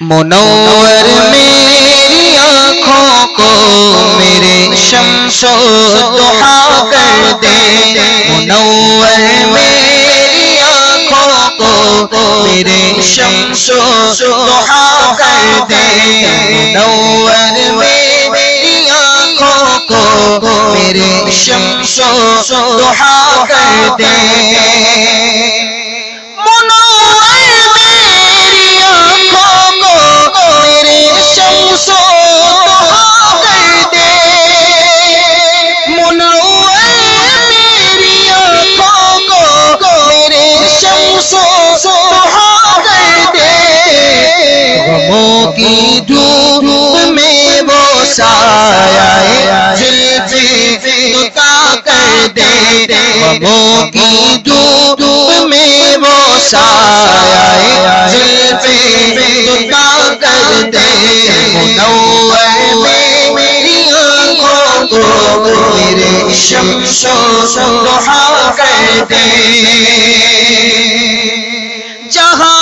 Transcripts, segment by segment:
منور میری آنکھوں کو میرے شمس و دحا کر دے۔ منور میری آنکھوں کو میرے شمس و دحا کر دے۔ منور میری آنکھوں کو میرے شمس و دحا کر دے۔ کی دھوپ میں وہ سایہ زلفی کا کر دے غموں کی دھوپ میں وہ سایہ زلفی کا کر دے منور میں میری آنکھوں کو میرے شمس و ضحا کر دے جہاں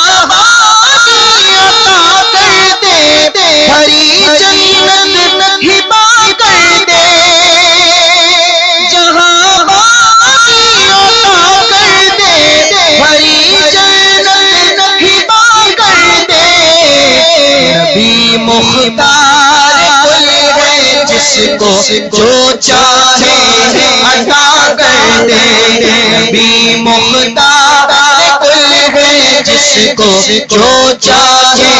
مختار کل ہے جس کو جو چاہے عطا کر دے نبی مختار کل ہے جس کو جو چاہے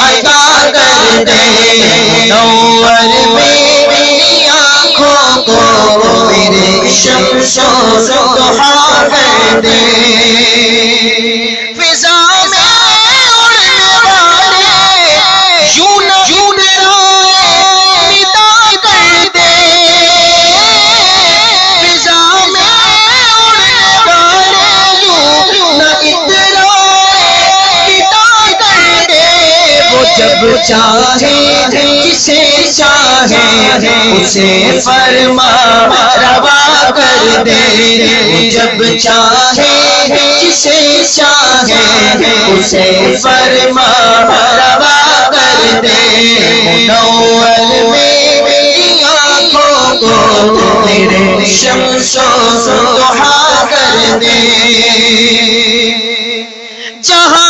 عطا کر دے نور میری آنکھوں کو میرے شمس و ضحا کر دے۔ جب چاہے کسے چاہے اسے فرما روا کر دے۔ جب چاہے کسے چاہے اسے فرما روا کر دے۔ منور میں میری آنکھوں کو میرے شمس و ضحا کر دے۔ جہاں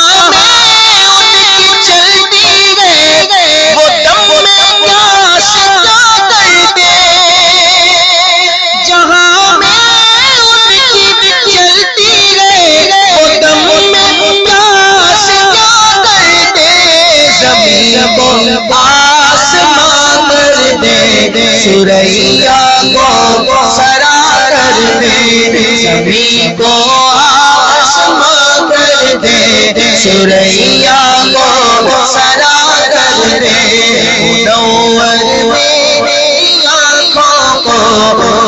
سوریا کو سرا کر دے سبھی کو آسمان کر دے سوریا کو سرا کر دے نور میری آنکھوں کو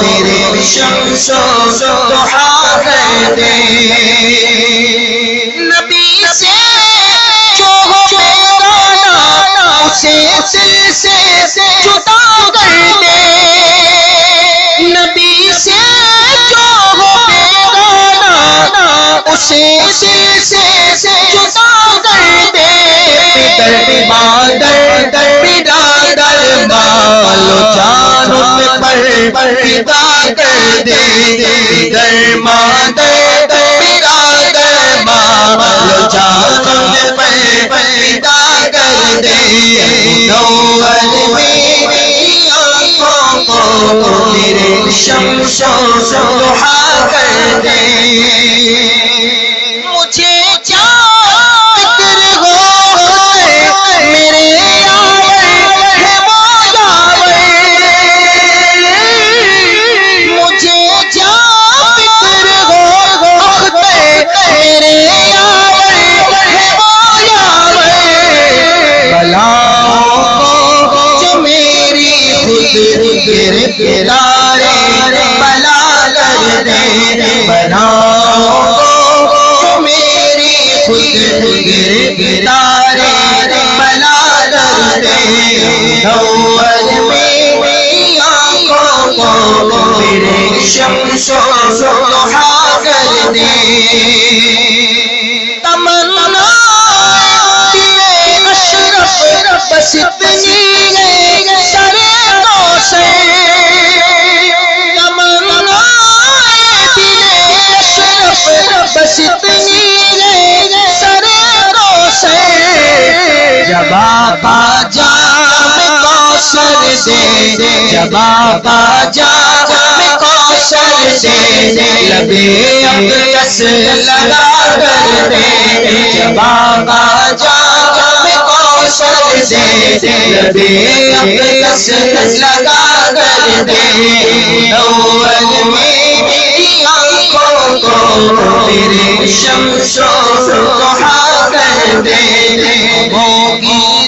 میرے شمس و کر دے نبی سے جو ہو میرا اسے سل نبی سے جو ہو بیگانا اسے دل سے جدا کر دے۔ پتر بادر برادر بالو جانو پر پیدا کر دے۔ پتر مادر برادر بالو جانو پر پیدا کر دے۔ نور میری آنکھوں کو میرے شمس و کر دے خود گر بلا کر دے بلاؤں میری خود گر گرارے بلا کر دے نور میری آنکھوں کو میرے شمس و ضحا کر دے۔ تمنا دیے اشرف جب آقا جام کوثر دے جب آقا جام کوثر دے۔ لبے اقدس لگا کر دے جب آقا جام کوثر دے لبے اقدس لگا کر دے نور میری آنکھوں کو تیرے شمشو ضحا ہوگی